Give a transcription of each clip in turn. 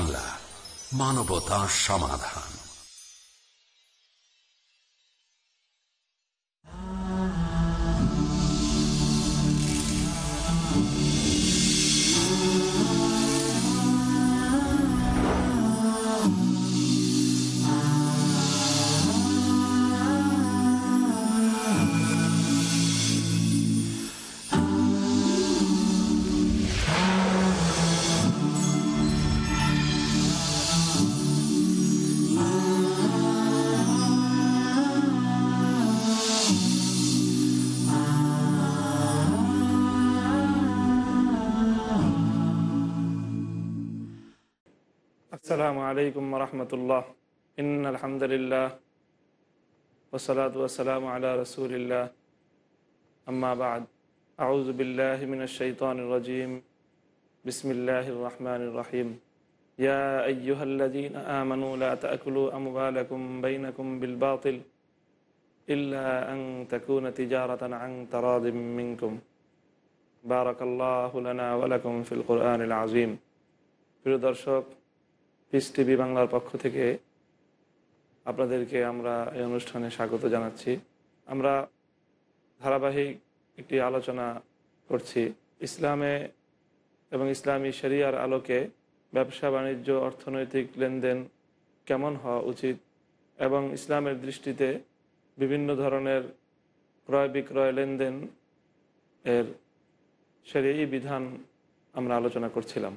বাংলা মানবতা সমাধান। عليكم ورحمة الله. إن الحمد لله والصلاة والسلام على رسول الله. أما بعد أعوذ بالله من الشيطان الرجيم. بسم الله الرحمن الرحيم. يا أيها الذين آمنوا لا تأكلوا أموالكم بينكم بالباطل إلا أن تكون تجارة عن تراض منكم. بارك الله لنا ولكم في القرآن العظيم. প্রিয় দর্শক পিস টিভি বাংলার পক্ষ থেকে আপনাদেরকে আমরা এই অনুষ্ঠানে স্বাগত জানাচ্ছি। আমরা ধারাবাহিক একটি আলোচনা করছি। ইসলামে এবং ইসলামী শরিয়ার আলোকে ব্যবসা, বাণিজ্য, অর্থনৈতিক লেনদেন কেমন হওয়া উচিত এবং ইসলামের দৃষ্টিতে বিভিন্ন ধরনের ক্রয় বিক্রয় লেনদেন এর সেরি বিধান আমরা আলোচনা করছিলাম।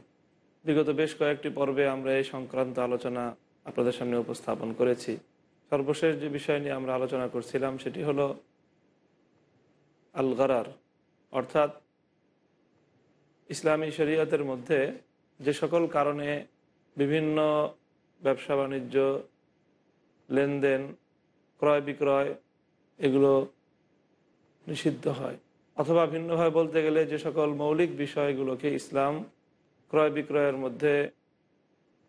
বিগত বেশ কয়েকটি পর্বে আমরা এই সংক্রান্ত আলোচনা আপনাদের সামনে উপস্থাপন করেছি। সর্বশেষ যে বিষয় নিয়ে আমরা আলোচনা করছিলাম সেটি হলো আল গরার অর্থাৎ ইসলামী শরীয়তের মধ্যে যে সকল কারণে বিভিন্ন ব্যবসা বাণিজ্য, লেনদেন, ক্রয় বিক্রয় এগুলো নিষিদ্ধ হয়। অথবা ভিন্নভাবে বলতে গেলে যে সকল মৌলিক বিষয়গুলোকে ইসলাম ক্রয় বিক্রয়ের মধ্যে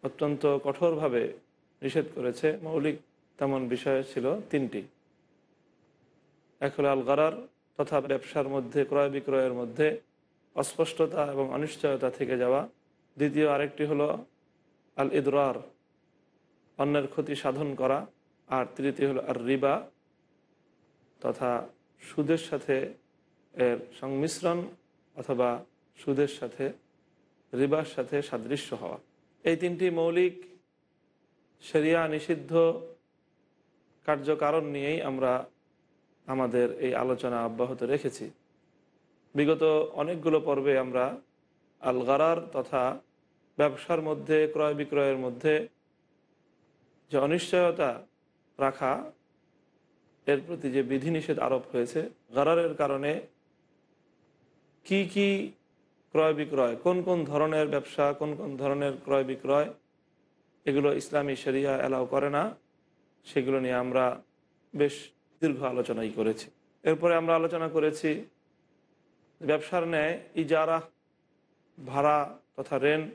অত্যন্ত কঠোরভাবে নিষেধ করেছে। মৌলিক তেমন বিষয় ছিল তিনটি। এক হলো আল তথা ব্যবসার মধ্যে ক্রয় বিক্রয়ের মধ্যে অস্পষ্টতা এবং অনিশ্চয়তা থেকে যাওয়া। দ্বিতীয় আরেকটি হলো আল ইদরার অন্যের ক্ষতি সাধন করা। আর তৃতীয় হলো আর রিবা তথা সুদের সাথে এর সংমিশ্রণ অথবা সুদের সাথে রিবার সাথে সাদৃশ্য হওয়া। এই তিনটি মৌলিক সেরিয়া নিষিদ্ধ কার্যকারণ নিয়েই আমরা আমাদের এই আলোচনা অব্যাহত রেখেছি। বিগত অনেকগুলো পর্বে আমরা আল গারার তথা ব্যবসার মধ্যে, ক্রয় বিক্রয়ের মধ্যে যে অনিশ্চয়তা রাখা, এর প্রতি যে বিধিনিষেধ আরোপ হয়েছে, গারারের কারণে কি কি ক্রয় বিক্রয়, কোন কোন ধরনের ব্যবসা, কোন কোন ধরনের ক্রয় বিক্রয়, এগুলো ইসলামী শরিয়া অ্যালাউ করে না। সেগুলো নিয়ে আমরা বেশ দীর্ঘ আলোচনাই করেছি। এরপরে আমরা আলোচনা করেছি ব্যবসার ন্যায়, ইজারা, ভাড়া তথা রেন্ট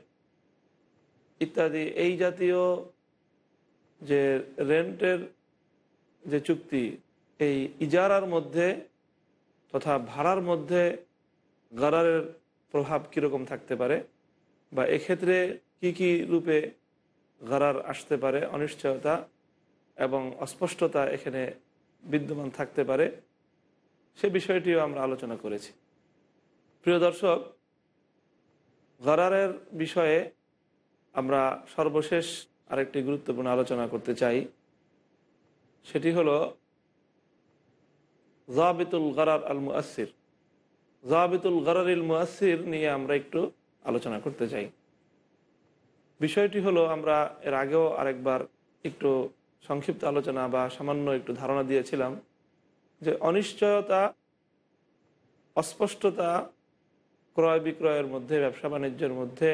ইত্যাদি। এই জাতীয় যে রেন্টের যে চুক্তি, এই ইজারার মধ্যে তথা ভাড়ার মধ্যে গারারের প্রভাব কীরকম থাকতে পারে? বা এক্ষেত্রে কি কি রূপে গারার আসতে পারে? অনিশ্চয়তা এবং অস্পষ্টতা এখানে বিদ্যমান থাকতে পারে। সে বিষয়টিও আমরা আলোচনা করেছি। প্রিয় দর্শক, গরারের বিষয়ে আমরা সর্বশেষ আরেকটি গুরুত্বপূর্ণ আলোচনা করতে চাই। সেটি হলো জাবিতুল গরার আল মুআসির জাবিতুল গরারিল মুআসির নিয়ে আমরা একটু আলোচনা করতে চাই। বিষয়টি হলো, আমরা এর আগেও আরেকবার একটু সংক্ষিপ্ত আলোচনা বা সামান্য একটু ধারণা দিয়েছিলাম যে অনিশ্চয়তা, অস্পষ্টতা, ক্রয় বিক্রয়ের মধ্যে, ব্যবসা বাণিজ্যের মধ্যে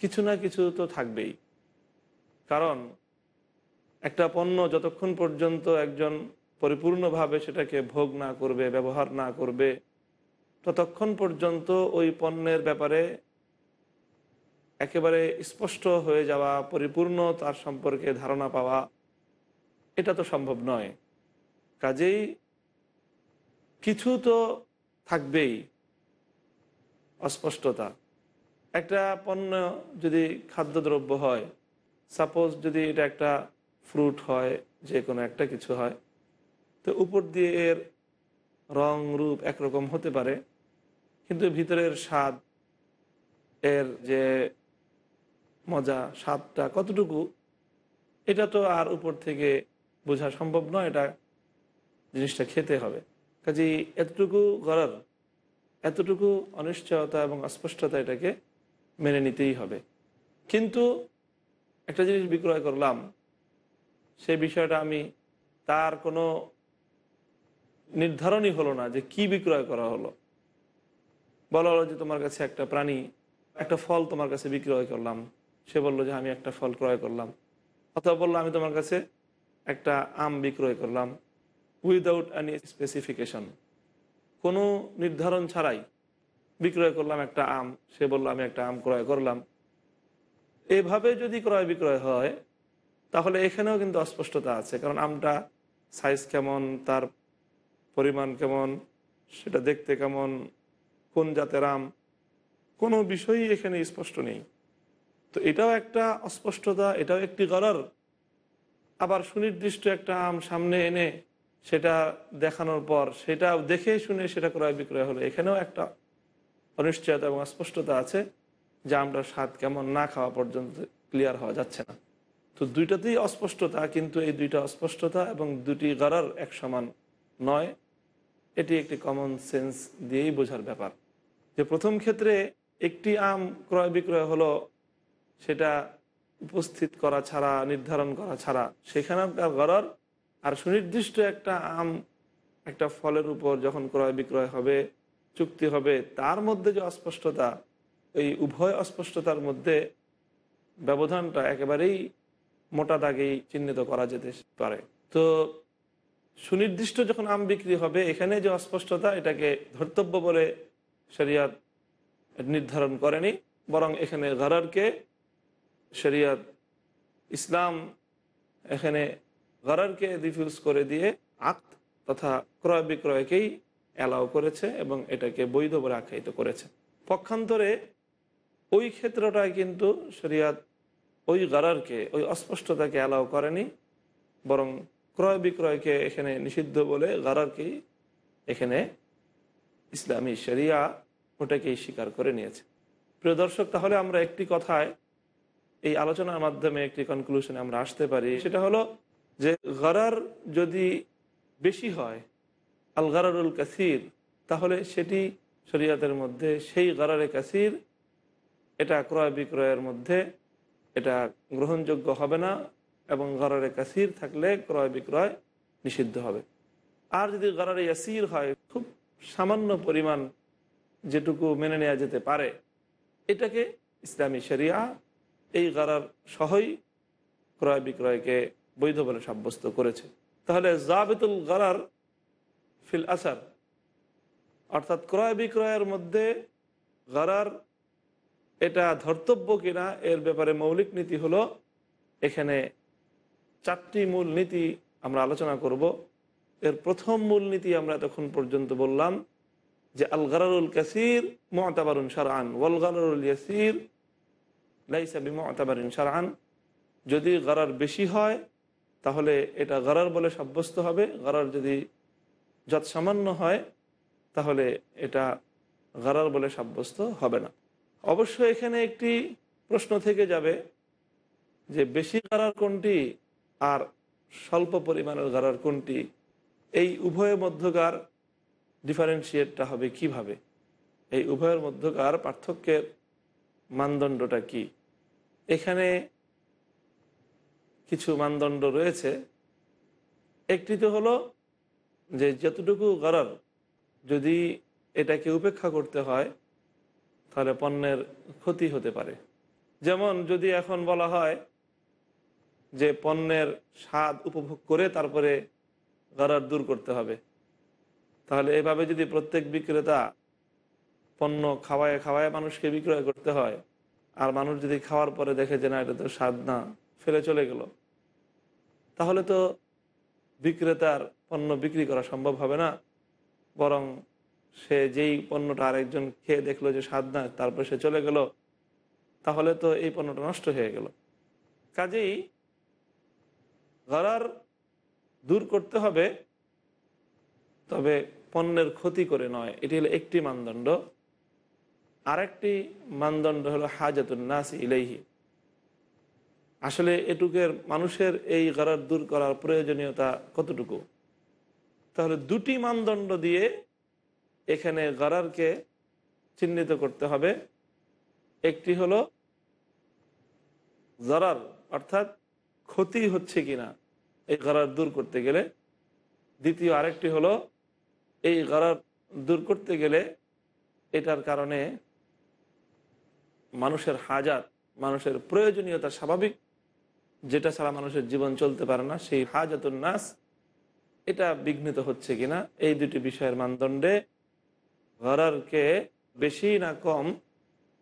কিছু না কিছু তো থাকবেই। কারণ একটা পণ্য যতক্ষণ পর্যন্ত একজন পরিপূর্ণভাবে সেটাকে ভোগ না করবে, ব্যবহার না করবে ততক্ষণ পর্যন্ত ওই পণ্যের ব্যাপারে একেবারে স্পষ্ট হয়ে যাওয়া, পরিপূর্ণ তার সম্পর্কে ধারণা পাওয়া, এটা তো সম্ভব নয়। কাজেই কিছু তো থাকবেই অস্পষ্টতা। একটা পণ্য যদি খাদ্যদ্রব্য হয় সাপোজ যদি এটা একটা ফ্রুট হয়, যে কোনো একটা কিছু হয়, তো উপর দিয়ে এর রং, রূপ একরকম হতে পারে। কিন্তু ভিতরের স্বাদ, এর যে মজা, স্বাদটা কতটুকু, এটা তো আর উপর থেকে বোঝা সম্ভব নয়, এটা জিনিসটা খেতে হবে। কাজে এতটুকু গড়ার এতটুকু অনিশ্চয়তা এবং অস্পষ্টতা এটাকে মেনে নিতেই হবে। কিন্তু একটা জিনিস বিক্রয় করলাম, সে বিষয়টা আমি তার কোনো নির্ধারণই হলো না যে কি বিক্রয় করা হলো। বলা হলো যে তোমার কাছে একটা প্রাণী, একটা ফল তোমার কাছে বিক্রয় করলাম। সে বলল যে, আমি একটা ফল ক্রয় করলাম। অথবা বলল, আমি তোমার কাছে একটা আম বিক্রয় করলাম। উইদাউট এনি স্পেসিফিকেশন কোনো নির্ধারণ ছাড়াই বিক্রয় করলাম একটা আম। সে বলল, আমি একটা আম ক্রয় করলাম। এভাবে যদি ক্রয় বিক্রয় হয়, তাহলে এখানেও কিন্তু অস্পষ্টতা আছে। কারণ আমটা সাইজ কেমন, তার পরিমাণ কেমন, সেটা দেখতে কেমন কোন জাতের আম? কোনো বিষয়ই এখানে স্পষ্ট নেই। তো এটাও একটা অস্পষ্টতা, এটাও একটি গরর। আবার সুনির্দিষ্ট একটা আম সামনে এনে সেটা দেখানোর পর, সেটা দেখে শুনে সেটা ক্রয় বিক্রয় হলো। এখানেও একটা অনিশ্চয়তা এবং অস্পষ্টতা আছে যে আমরা স্বাদ কেমন না খাওয়া পর্যন্ত ক্লিয়ার হওয়া যাচ্ছে না। তো দুইটাতেই অস্পষ্টতা, কিন্তু এই দুইটা অস্পষ্টতা এবং দুটি গড়ার এক সমান নয়। এটি একটি কমন সেন্স দিয়েই বোঝার ব্যাপার। যে প্রথম ক্ষেত্রে একটি আম ক্রয় বিক্রয় হলো, সেটা উপস্থিত করা ছাড়া, নির্ধারণ করা ছাড়া। সেখানকার গড়ার, আর সুনির্দিষ্ট একটা আম একটা ফলের উপর যখন ক্রয় বিক্রয় হবে, চুক্তি হবে, তার মধ্যে যে অস্পষ্টতা এই উভয় অস্পষ্টতার মধ্যে ব্যবধানটা একেবারেই মোটা দাগেই চিহ্নিত করা যেতে পারে। তো সুনির্দিষ্ট যখন আম বিক্রি হবে, এখানে যে অস্পষ্টতা, এটাকে ধর্তব্য বলে শরিয়াত নির্ধারণ করেনি, বরং এখানে গরারকে শরিয়াত ইসলাম এখানে গরারকে রিফিউজ করে দিয়ে আক্ত তথা ক্রয় বিক্রয়কেই অ্যালাউ করেছে এবং এটাকে বৈধ বলে আখ্যায়িত করেছে। পক্ষান্তরে ওই ক্ষেত্রটায় কিন্তু শরিয়াত ওই গরারকে, ওই অস্পষ্টতাকে অ্যালাউ করেনি, বরং ক্রয় বিক্রয়কে এখানে নিষিদ্ধ বলে গরারকেই এখানে ইসলামী শরিয়া ওটাকেই স্বীকার করে নিয়েছে। প্রিয় দর্শক, তাহলে আমরা একটি কথায় এই আলোচনার মাধ্যমে একটি কনক্লুশনে আমরা আসতে পারি। সেটা হলো যে গরার যদি বেশি হয়, আল গরারুল কাসির, তাহলে সেটি শরিয়াতের মধ্যে, সেই গরারে কাসির, এটা ক্রয় বিক্রয়ের মধ্যে এটা গ্রহণযোগ্য হবে না এবং গরারে কাসির থাকলে ক্রয় বিক্রয় নিষিদ্ধ হবে। আর যদি গরারে ইয়াসির হয়, খুব সামান্য পরিমাণ যেটুকু মেনে নেওয়া যেতে পারে, এটাকে ইসলামী শরিয়া এই গরার সহই ক্রয় বিক্রয়কে বৈধ বলে সাব্যস্ত করেছে। তাহলে জাবেতুল গরার ফিল আসার, অর্থাৎ ক্রয় বিক্রয়ের মধ্যে গরার এটা ধর্তব্য কিনা, এর ব্যাপারে মৌলিক নীতি হলো, এখানে চারটি মূল নীতি আমরা আলোচনা করব। এর প্রথম মূল নীতি আমরা তখন পর্যন্ত বললাম যে আল গরারুল কাসির মতাবারুন সারান ওয়াল গরারুল ইয়াসির লাইসাবি মতাবারুন সারান যদি গরার বেশি হয়, তাহলে এটা গরার বলে সাব্যস্ত হবে। গরার যদি যত সামান্য হয়, তাহলে এটা গরার বলে সাব্যস্ত হবে না। অবশ্য এখানে একটি প্রশ্ন থেকে যাবে যে বেশি গারার কোনটি আর স্বল্প পরিমাণের গারার কোনটি এই উভয়ের মধ্যকার ডিফারেন্সিয়েটটা হবে কীভাবে? এই উভয়ের মধ্যকার পার্থক্যের মানদণ্ডটা কি? এখানে কিছু মানদণ্ড রয়েছে। একটি তো হলো যে যতটুকু গরার যদি এটাকে উপেক্ষা করতে হয়, তাহলে পণ্যের ক্ষতি হতে পারে। যেমন যদি এখন বলা হয় যে পণ্যের স্বাদ উপভোগ করে তারপরে গরার দূর করতে হবে। তাহলে এভাবে যদি প্রত্যেক বিক্রেতা পণ্য খাওয়ায় খাওয়ায় মানুষকে বিক্রয় করতে হয়, আর মানুষ যদি খাওয়ার পরে দেখে যে না, এটা তো স্বাদ না, ফেলে চলে গেল, তাহলে তো বিক্রেতার পণ্য বিক্রি করা সম্ভব হবে না। বরং সে যেই পণ্যটা আরেকজন খেয়ে দেখল যে স্বাদ না, তারপর সে চলে গেল, তাহলে তো এই পণ্যটা নষ্ট হয়ে গেল। কাজেই গরার দূর করতে হবে, তবে পণ্যের ক্ষতি করে নয়। এটি হলো একটি মানদণ্ড। আরেকটি মানদণ্ড হলো হাজাতুন নাস ইলেহি আসলে এটুকের মানুষের এই গরার দূর করার প্রয়োজনীয়তা কতটুকু? তাহলে দুটি মানদণ্ড দিয়ে এখানে গরারকে চিহ্নিত করতে হবে। একটি হলো জরার অর্থাৎ ক্ষতি হচ্ছে কিনা। এই গরার দূর করতে গেলে, দ্বিতীয় আরেকটি হলো, এই গরার দূর করতে গেলে এটার কারণে মানুষের হাজাত মানুষের প্রয়োজনীয়তা স্বাভাবিক। যেটা ছাড়া মানুষের জীবন চলতে পারে না, সেই হাজাতুন নাস, এটা বিঘ্নিত হচ্ছে কিনা, এই দুটি বিষয়ের মানদণ্ডে গরারকে বেশি না কম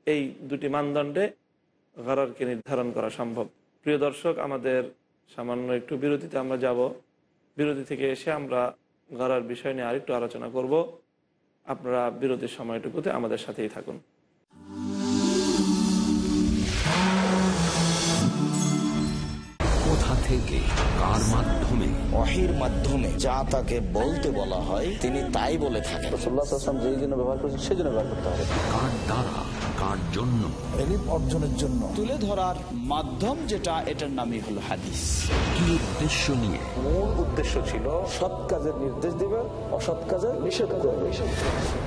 এই দুটি মানদণ্ডে গরারকে নির্ধারণ করা সম্ভব। প্রিয় দর্শক, আমাদের সামান্য একটু বিরতিতে আমরা যাব। বিরতি থেকে এসে আমরা গরার বিষয় নিয়ে আরেকটু আলোচনা করব। আপনারা বিরতির সময়টুকুতে আমাদের সাথেই থাকুন। কোথা থেকে কার মাধ্যমে? ওহির মাধ্যমে যা তাকে বলতে বলা হয় তিনি তাই বলে থাকেন। রসুল্লাহাম যেই জন্য ব্যবহার করেছেন সেই জন্য ব্যবহার করতে হবে। কার দ্বারা? কার জন্য। এলিম অর্জনের জন্য। তুলে ধরার মাধ্যম যেটা এটার নামই হলো হাদিস। কি উদ্দেশ্য নিয়ে? মূল উদ্দেশ্য ছিল সৎ কাজের নির্দেশ দিবে অসৎ কাজের নিষেধ করবে।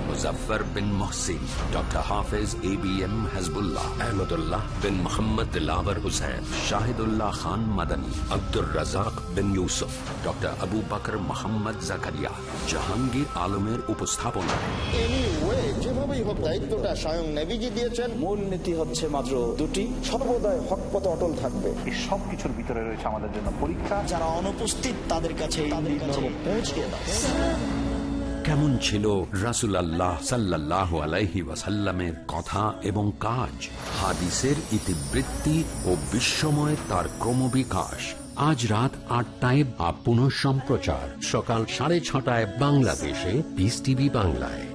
Muzaffar bin Mohsin doctor Hafez A B M Hizbullah Ahmadullah bin Mohammad Dilawar Hussain Shahidullah Khan Madani Abdur Razzak bin Yusuf doctor Abu Bakar Mohammad Zakaria. Jahangir আলমের উপস্থাপনায় এনিওয়ে যেভাবেই হোক দায়িত্বটা স্বয়ং নেভিজি দিয়েছেন। মূল নীতি হচ্ছে মাত্র দুটি সর্বদাই হক পথে অটল থাকবে। এই সব কিছুর ভিতরে রয়েছে আমাদের জন্য পরীক্ষা। যারা অনুপস্থিত তাদের কাছে এই দাও কেমন ছিল রাসুল আল্লাহ সাল্লাহ আলাইহি ওয়াসাল্লামের কথা এবং কাজ? হাদিসের ইতিবৃত্তি ও বিশ্বময় তার ক্রমবিকাশ। আজ রাত আটটায় বা পুনঃ সম্প্রচার সকাল সাড়ে ছটায় বাংলাদেশে পিস টিভি বাংলায়।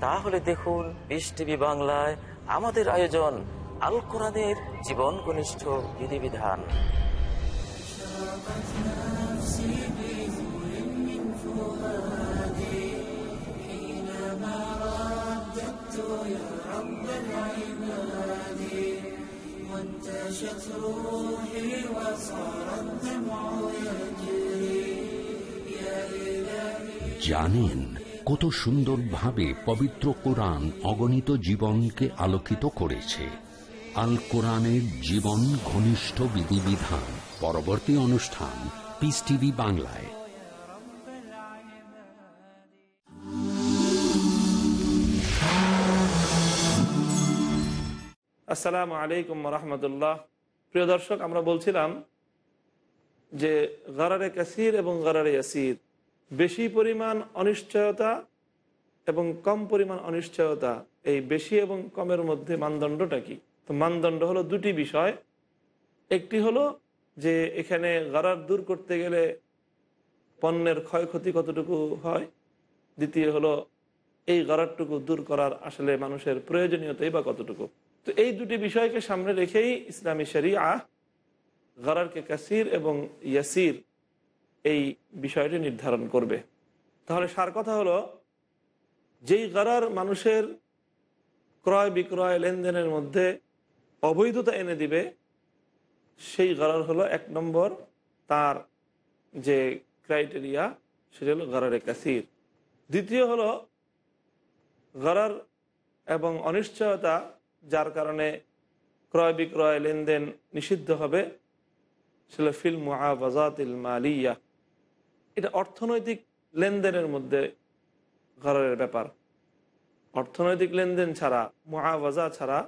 তাহলে দেখুন বিশ টিভি বাংলায় আমাদের আয়োজন আল কোরআনের জীবন ঘনিষ্ঠ বিধিবিধান। জানেন কত সুন্দরভাবে পবিত্র কোরআন অগণিত জীবনকে আলোকিত করেছে। আল কোরআনের জীবন ঘনিষ্ঠ বিধিবিধান, পরবর্তী অনুষ্ঠান পিস টিভি বাংলায়। আসসালামু আলাইকুম রহমতুল্লাহ। প্রিয় দর্শক, আমরা বলছিলাম যে গরারে কাসির এবং গরারে ইয়াসির বেশি পরিমাণ অনিশ্চয়তা এবং কম পরিমাণ অনিশ্চয়তা, এই বেশি এবং কমের মধ্যে মানদণ্ডটা কি? তো মানদণ্ড হলো দুটি বিষয়। একটি হলো যে এখানে গরার দূর করতে গেলে পণ্যের ক্ষয়ক্ষতি কতটুকু হয়? দ্বিতীয় হলো এই গরারটুকু দূর করার আসলে মানুষের প্রয়োজনীয়তাই বা কতটুকু? তো এই দুটি বিষয়কে সামনে রেখেই ইসলামী শরিয়া গরারকে কাসির এবং ইয়াসির এই বিষয়টি নির্ধারণ করবে। তাহলে সার কথা হলো, যেই গরার মানুষের ক্রয় বিক্রয় লেনদেনের মধ্যে অবৈধতা এনে দিবে, সেই গরার হলো এক নম্বর তার যে ক্রাইটেরিয়া, সেটা হলো গরারে কাসির। দ্বিতীয় হলো গরার এবং অনিশ্চয়তা, যার কারণে ক্রয় বিক্রয় লেনদেন নিষিদ্ধ হবে, সেটা ফিল মুআবাজাতিল মালিয়া। এটা অর্থনৈতিক লেনদেনের মধ্যে ঘরের ব্যাপার। অর্থনৈতিক লেনদেন ছাড়া মহাবাজা ছাড়া,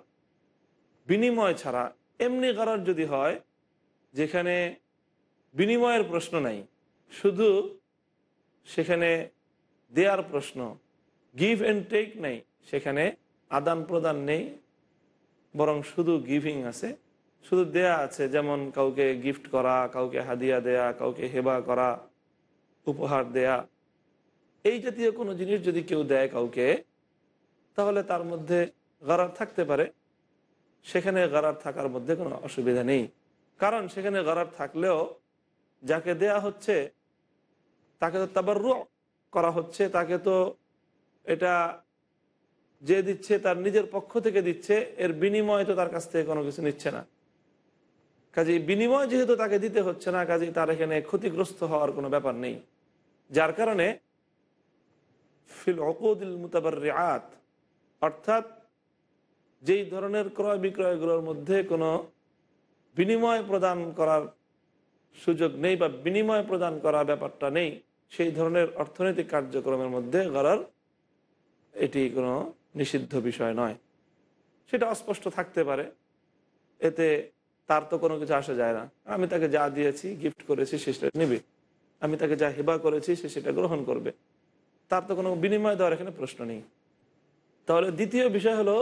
বিনিময় ছাড়া এমনি করার যদি হয়, যেখানে বিনিময়ের প্রশ্ন নাই, শুধু সেখানে দেয়ার প্রশ্ন গিভ অ্যান্ড টেক নেই, সেখানে আদান প্রদান নেই, বরং শুধু গিভিং আছে, শুধু দেয়া আছে, যেমন কাউকে গিফট করা, কাউকে হাদিয়া দেয়া, কাউকে হেবা করা উপহার দেয়া, এই জাতীয় কোনো জিনিস যদি কেউ দেয় কাউকে, তাহলে তার মধ্যে গারার থাকতে পারে। সেখানে গারার থাকার মধ্যে কোনো অসুবিধা নেই। কারণ সেখানে গারার থাকলেও যাকে দেয়া হচ্ছে, তাকে তো তাবার করা হচ্ছে, তাকে তো এটা যে দিচ্ছে তার নিজের পক্ষ থেকে দিচ্ছে, এর বিনিময় তো তার কাছ থেকে কোনো কিছু নিচ্ছে না। কাজে বিনিময় যেহেতু তাকে দিতে হচ্ছে না কাজে তার এখানে ক্ষতিগ্রস্ত হওয়ার কোনো ব্যাপার নেই। যার কারণে ফিল অকুদিল মুতাবার রেয়াত অর্থাৎ যেই ধরনের ক্রয় বিক্রয়গুলোর মধ্যে কোনো বিনিময় প্রদান করার সুযোগ নেই বা বিনিময় প্রদান করার ব্যাপারটা নেই, সেই ধরনের অর্থনৈতিক কার্যক্রমের মধ্যে গড়ার এটি কোনো নিষিদ্ধ বিষয় নয়। সেটা অস্পষ্ট থাকতে পারে, এতে তার তো কোনো কিছু আসা যায় না। আমি তাকে যা দিয়েছি, গিফট করেছি সেটা নেবে। আমি তাকে যা হেবা করেছি, সে সেটা গ্রহণ করবে। তার তো কোনো বিনিময় দেওয়ার এখানে প্রশ্ন নেই। তাহলে দ্বিতীয় বিষয় হলো,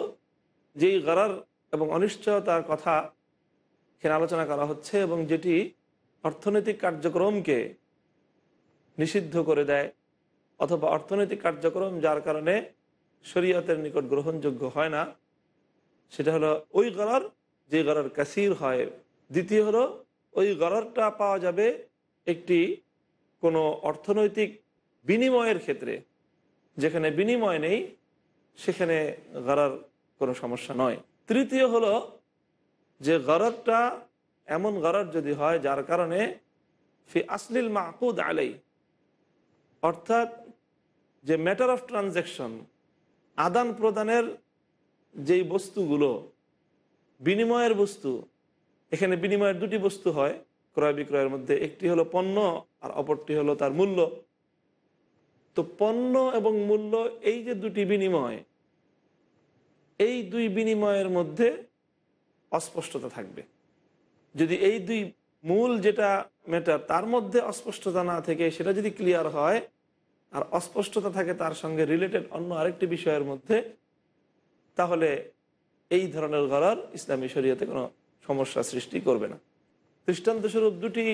যেই গড়ার এবং অনিশ্চয়তার কথা এখানে আলোচনা করা হচ্ছে এবং যেটি অর্থনৈতিক কার্যক্রমকে নিষিদ্ধ করে দেয় অথবা অর্থনৈতিক কার্যক্রম যার কারণে শরীয়তের নিকট গ্রহণযোগ্য হয় না, সেটা হলো ওই গড়ার যে গড়ার কাসির হয়। দ্বিতীয় হলো, ওই গড়ারটা পাওয়া যাবে একটি কোনো অর্থনৈতিক বিনিময়ের ক্ষেত্রে, যেখানে বিনিময় নেই, সেখানে গড়ার কোনো সমস্যা নয়। তৃতীয় হলো যে গড়ারটা এমন গড়ার যদি হয়, যার কারণে ফি আসলিল মাহকুদ আলাই অর্থাৎ যে ম্যাটার অফ ট্রানজ্যাকশন আদান প্রদানের যেই বস্তুগুলো, বিনিময়ের বস্তু, এখানে বিনিময়ের দুটি বস্তু হয়। ক্রয় বিক্রয়ের মধ্যে একটি হলো পণ্য আর অপরটি হলো তার মূল্য। তো পণ্য এবং মূল্য এই যে দুটি বিনিময়, এই দুই বিনিময়ের মধ্যে অস্পষ্টতা থাকবে। যদি এই দুই মূল যেটা ম্যাটার তার মধ্যে অস্পষ্টতা না থেকে সেটা যদি ক্লিয়ার হয়, আর অস্পষ্টতা থাকে তার সঙ্গে রিলেটেড অন্য আরেকটি বিষয়ের মধ্যে, তাহলে এই ধরনের গড়ার ইসলামী শরীয়তে কোনো সমস্যা সৃষ্টি করবে না। দৃষ্টান্ত স্বরূপ দুটি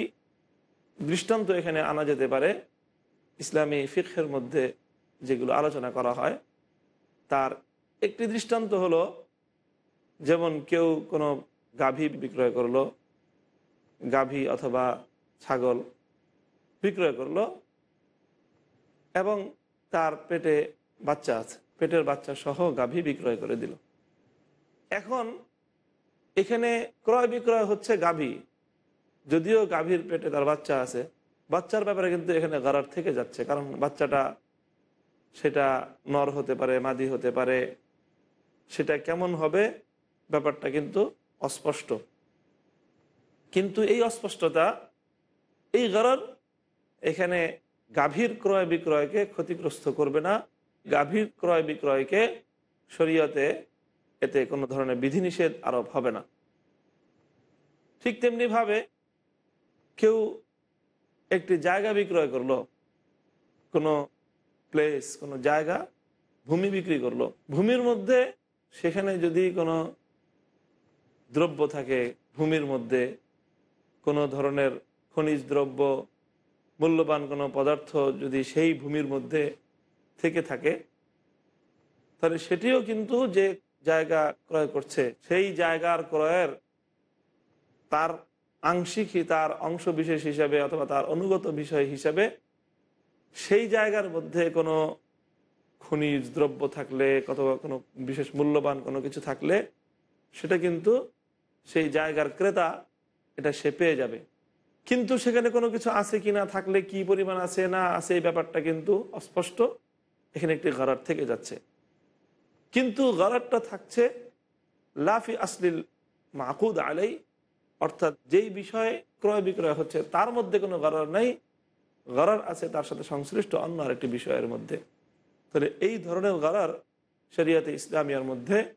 দৃষ্টান্ত এখানে আনা যেতে পারে। ইসলামী ফিখের মধ্যে যেগুলো আলোচনা করা হয়, তার একটি দৃষ্টান্ত হলো, যেমন কেউ কোনো গাভী বিক্রয় করল, গাভী অথবা ছাগল বিক্রয় করল, এবং তার পেটে বাচ্চা আছে, পেটের বাচ্চা সহ গাভী বিক্রয় করে দিল। এখন এখানে ক্রয় বিক্রয় হচ্ছে গাভী যদিও গাভীর পেটে তার বাচ্চা আছে, বাচ্চার ব্যাপারে কিন্তু এখানে গারার থেকে যাচ্ছে, কারণ বাচ্চাটা সেটা নর হতে পারে, মাদি হতে পারে, সেটা কেমন হবে ব্যাপারটা কিন্তু অস্পষ্ট। কিন্তু এই অস্পষ্টতা, এই গরর এখানে গাভীর ক্রয় বিক্রয়কে ক্ষতিগ্রস্ত করবে না, গাভীর ক্রয় বিক্রয়কে শরীয়তে এতে কোনো ধরনের বিধিনিষেধ আরোপ হবে না। ঠিক তেমনিভাবে কেউ একটি জায়গা বিক্রয় করল, কোনো প্লেস কোনো জায়গা ভূমি বিক্রি করল, ভূমির মধ্যে সেখানে যদি কোনো দ্রব্য থাকে, ভূমির মধ্যে কোনো ধরনের খনিজ দ্রব্য, মূল্যবান কোনো পদার্থ যদি সেই ভূমির মধ্যে থেকে থাকে, তাহলে সেটিও কিন্তু যে জায়গা ক্রয় করছে, সেই জায়গার ক্রয়ের তার আংশিকই তার অংশ বিশেষ হিসাবে অথবা তার অনুগত বিষয় হিসাবে, সেই জায়গার মধ্যে কোনো খনিজ দ্রব্য থাকলে অথবা কোনো বিশেষ মূল্যবান কোনো কিছু থাকলে, সেটা কিন্তু সেই জায়গার ক্রেতা এটা সে পেয়ে যাবে। কিন্তু সেখানে কোনো কিছু আছে কি না, থাকলে কি পরিমাণ আছে, না আছে, এই ব্যাপারটা কিন্তু অস্পষ্ট। এখানে একটি গরার থেকে যাচ্ছে। কিন্তু গরারটা থাকছে লাফি আসলিল মাকুদ আলাই অর্থাৎ যেই বিষয়ে ক্রয় বিক্রয় হচ্ছে, তার মধ্যে কোনো গরার নেই। গরার আছে, তার সাথে সংশ্লিষ্ট অন্য আরেকটি বিষয়ের মধ্যে। তাহলে এই ধরনের গরার শরিয়াতে ইসলামিয়ার মধ্যে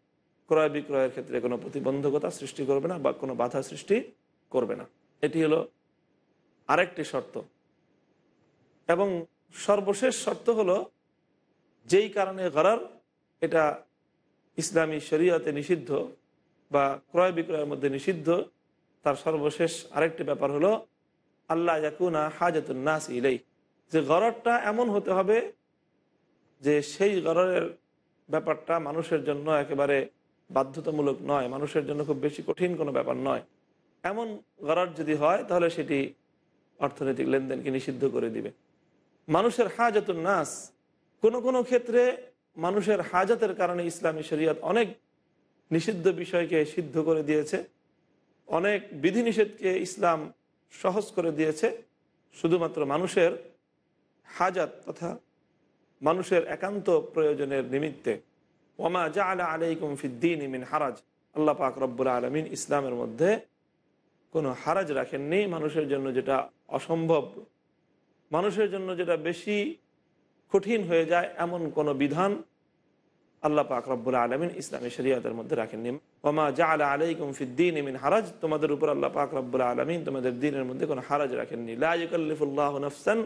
ক্রয় বিক্রয়ের ক্ষেত্রে কোনো প্রতিবন্ধকতা সৃষ্টি করবে না বা কোনো বাধা সৃষ্টি করবে না। এটি হলো আরেকটি শর্ত। এবং সর্বশেষ শর্ত হলো, যেই কারণে গরার এটা ইসলামী শরীয়তে নিষিদ্ধ বা ক্রয় বিক্রয়ের মধ্যে নিষিদ্ধ তার সর্বশেষ আরেকটি ব্যাপার হলো আল্লাহ ইয়াকুনা হাজাতুন নাস ইলেই যে গররটা এমন হতে হবে যে সেই গররের ব্যাপারটা মানুষের জন্য একেবারে বাধ্যতামূলক নয়, মানুষের জন্য খুব বেশি কঠিন কোনো ব্যাপার নয়। এমন গরর যদি হয়, তাহলে সেটি অর্থনৈতিক লেনদেনকে নিষিদ্ধ করে দিবে। মানুষের হাজাতুন নাস, কোনো কোনো ক্ষেত্রে মানুষের হাজাতের কারণে ইসলামী শরীয়ত অনেক নিষিদ্ধ বিষয়কে সিদ্ধ করে দিয়েছে। অনেক বিধিনিষেধকে ইসলাম সহজ করে দিয়েছে, শুধুমাত্র মানুষের হাজাত তথা মানুষের একান্ত প্রয়োজনের নিমিত্তে। ওমা জা আলা আলাইকুম ফিদ্দিন ইমিন হারাজ। আল্লাহ পাক রব্বুল আলমিন ইসলামের মধ্যে কোনো হারাজ রাখেননি। মানুষের জন্য যেটা অসম্ভব, মানুষের জন্য যেটা বেশি কঠিন হয়ে যায় এমন কোনো বিধান আল্লাহ পাক রব্বুল আলমিন ইসলামী শরিয়াতের মধ্যে রাখেননি। ওমা জা আলা আলাইকুম ফিদ্দিন ইমিন হারাজ, তোমাদের উপর আল্লাহ পাক রব্বুল আলমিন তোমাদের দিনের মধ্যে কোনো হারাজ রাখেননি। লাইকাল্লিফুল্লাহ নফসান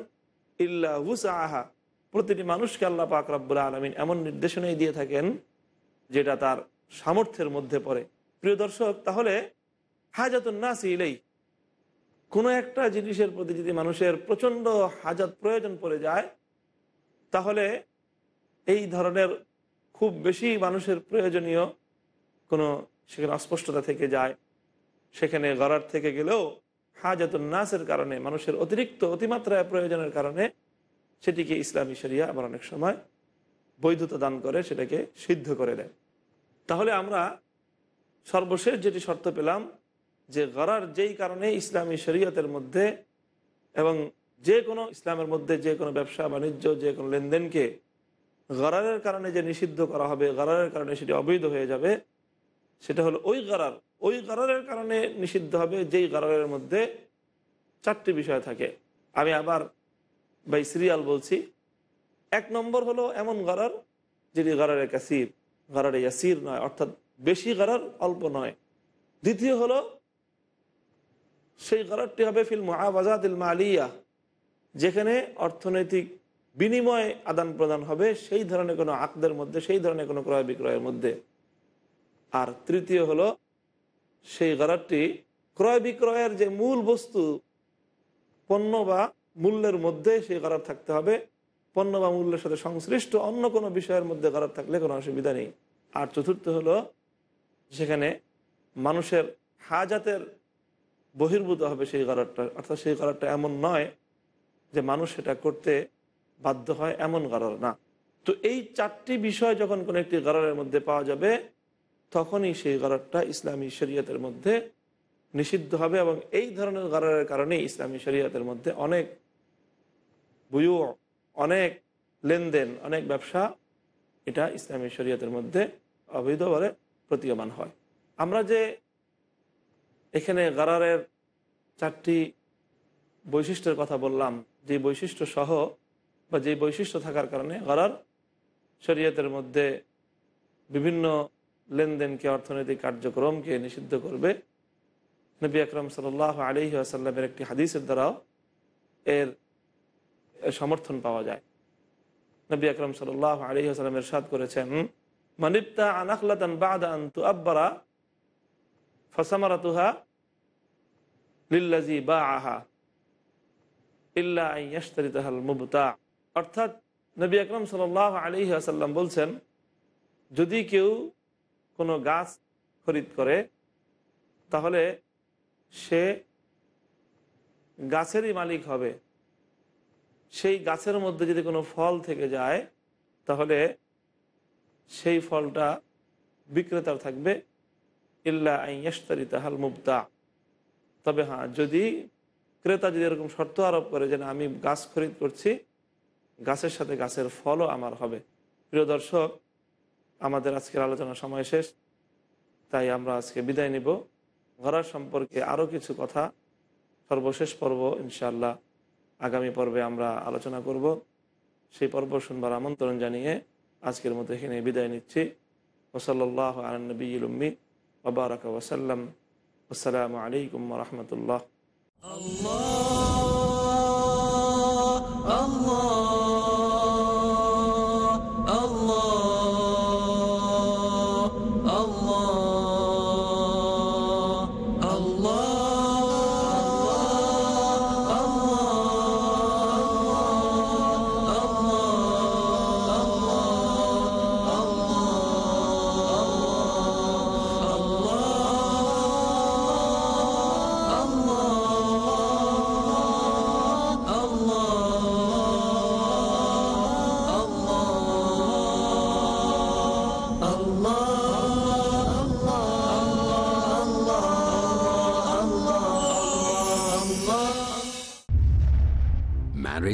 প্রতিটি মানুষকে আল্লাহ পাক রব্বুল আলমিন এমন নির্দেশনাই দিয়ে থাকেন যেটা তার সামর্থ্যের মধ্যে পড়ে। প্রিয় দর্শক, তাহলে হাজাতুন নাসি ইলেই কোনো একটা জিনিসের প্রতি যদি মানুষের প্রচণ্ড হাজাত প্রয়োজন পড়ে যায়, তাহলে এই ধরনের খুব বেশি মানুষের প্রয়োজনীয় কোনো সেখানে অস্পষ্টতা থেকে যায়। সেখানে গড়ার থেকে গেলেও হাজাতুন নাসের কারণে, মানুষের অতিরিক্ত অতিমাত্রায় প্রয়োজনের কারণে সেটিকে ইসলামী শরিয়া আবার অনেক সময় বৈধতা দান করে, সেটাকে সিদ্ধ করে দেয়। তাহলে আমরা সর্বশেষ যেটি শর্ত পেলাম যে গড়ার যেই কারণে ইসলামী শরীয়তের মধ্যে এবং যে কোনো ইসলামের মধ্যে যে কোনো ব্যবসা, বাণিজ্য, যে কোনো লেনদেনকে গড়ারের কারণে যে নিষিদ্ধ করা হবে গড়ারের কারণে সেটি অবৈধ হয়ে যাবে, সেটা হলো ওই গরার, ওই গরারের কারণে নিষিদ্ধ হবে যেই গড়ারের মধ্যে চারটি বিষয় থাকে। আমি আবার বাই সিরিয়াল বলছি। এক নম্বর হলো এমন গরার যেটি গড়ারে কাসির গড়ারে ইয়াসির নয়, অর্থাৎ বেশি গড়ার অল্প নয়। দ্বিতীয় হলো সেই গড়ারটি হবে ফিল মহাবাজাদিল মালিয়া, যেখানে অর্থনৈতিক বিনিময় আদান প্রদান হবে সেই ধরনের কোনো আকদের মধ্যে, সেই ধরনের কোনো ক্রয় বিক্রয়ের মধ্যে। আর তৃতীয় হলো, সেই গড়ারটি ক্রয় বিক্রয়ের যে মূল বস্তু, পণ্য বা মূল্যের মধ্যে সেই গড়ার থাকতে হবে। পণ্য বা মূল্যের সাথে সংশ্লিষ্ট অন্য কোনো বিষয়ের মধ্যে গড়ার থাকলে কোনো অসুবিধা নেই। আর চতুর্থ হলো, সেখানে মানুষের হাজাতের বহির্ভূত হবে সেই গড়ারটা অর্থাৎ সেই গড়ারটা এমন নয় যে মানুষ সেটা করতে বাধ্য হয় এমন গড়ার না। তো এই চারটি বিষয় যখন কোনো একটি গড়ারের মধ্যে পাওয়া যাবে, তখনই সেই গড়ারটা ইসলামী শরীয়তের মধ্যে নিষিদ্ধ হবে এবং এই ধরনের গড়ারের কারণে ইসলামী শরীয়তের মধ্যে অনেক বুয়ু অনেক লেনদেন, অনেক ব্যবসা এটা ইসলামী শরীয়তের মধ্যে অবৈধ বলে প্রতীয়মান হয়। আমরা যে এখানে গারারের চারটি বৈশিষ্ট্যের কথা বললাম, যে বৈশিষ্ট্য সহ বা যে বৈশিষ্ট্য থাকার কারণে গারার শরীয়তের মধ্যে বিভিন্ন লেনদেনকে, অর্থনৈতিক কার্যক্রমকে নিষিদ্ধ করবে। নবী আকরম সাল আলহি আসাল্লামের একটি হাদিসের দ্বারাও এর সমর্থন পাওয়া যায়। নবী আকরম সাল আলহি আসাল্লামের সাদ করেছেন মানিপ্তা আনাখলাতান বাদা আন্তু আব্বারা ফসামারাতুহা লিল্লাজি বা আহা ইল্লাহতাল মুবতা। অর্থাৎ নবী আকরম সাল আলহি আসাল্লাম বলছেন, যদি কেউ কোনো গাছ খরিদ করে, তাহলে সে গাছেরই মালিক হবে। সেই গাছের মধ্যে যদি কোনো ফল থেকে যায়, তাহলে সেই ফলটা বিক্রেতার থাকবে। ইল্লা আইয়াস্তারি তাহাল মুবদা তবে হ্যাঁ যদি ক্রেতা যদি এরকম শর্ত আরোপ করে যে আমি গাছ খরিদ করছি গাছের সাথে গাছের ফলও আমার হবে। প্রিয় দর্শক, আমাদের আজকের আলোচনার সময় শেষ। তাই আমরা আজকে বিদায় নিব। ঘোড়ার সম্পর্কে আরও কিছু কথা সর্বশেষ পর্ব ইনশাল্লাহ আগামী পর্বে আমরা আলোচনা করব। সেই পর্ব শুনবার আমন্ত্রণ জানিয়ে আজকের মতো এখানে বিদায় নিচ্ছি। ওসল্লাহ আলনবীল উম্মি ওবরাক ওসাল্লাম আসসালামু আলাইকুম রহমতুল্লাহ।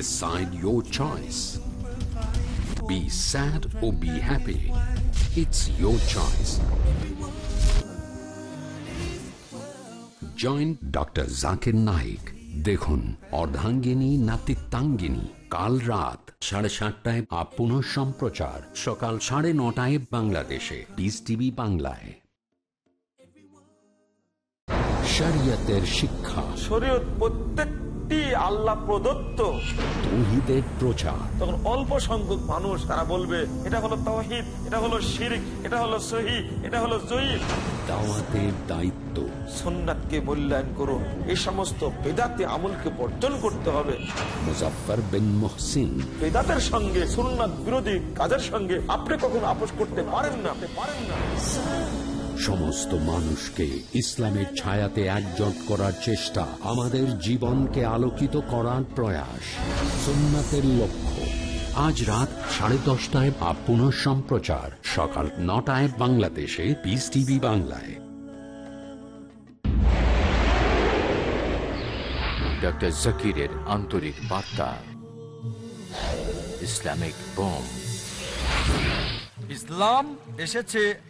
Decide your choice. Be sad or be happy. It's your choice. Join doctor Zakir Naik দেখুন অর্ধাঙ্গিনী নাতিত্বাঙ্গিনী কাল রাত সাড়ে সাতটায় আপ পুনঃ সম্প্রচার। সকাল সাড়ে নটায় বাংলাদেশে। পিস টিভি বাংলায়। শরিয়তের শিক্ষা। শরীয়ত আল্লাহ প্রদত্ত। তৌহিদের প্রচার। তখন অল্প সংখ্যক মানুষ তারা বলবে এটা হলো তৌহিদ এটা হলো শিরিক এটা হলো সহি এটা হলো জয়ীফ দাওয়াতের দায়িত্ব। সুন্নাতকে মূল্যায়ন করুন। এই সমস্ত বেদাতে আমলকে বর্জন করতে হবে। মুজাফফর বিন মুহসিন। বেদাতের সঙ্গে সুন্নাত বিরোধী কাজের সঙ্গে আপনি কখনো আপোষ করতে পারেন না পারেন না। সমস্ত মানুষকে ইসলামের ছায়াতে একজট করার চেষ্টা আমাদের জীবনকে আলোকিত করার প্রয়াস। সোমনাথের লক্ষ্য। আজ রাত সাড়ে দশটায় বা পুনঃ সম্প্রচার। সকাল নটায় বাংলাদেশে পিস টিভি বাংলায়। ডক্টর জাকিরের আন্তরিক বার্তা। Islamic bomb. ইসলাম এসেছে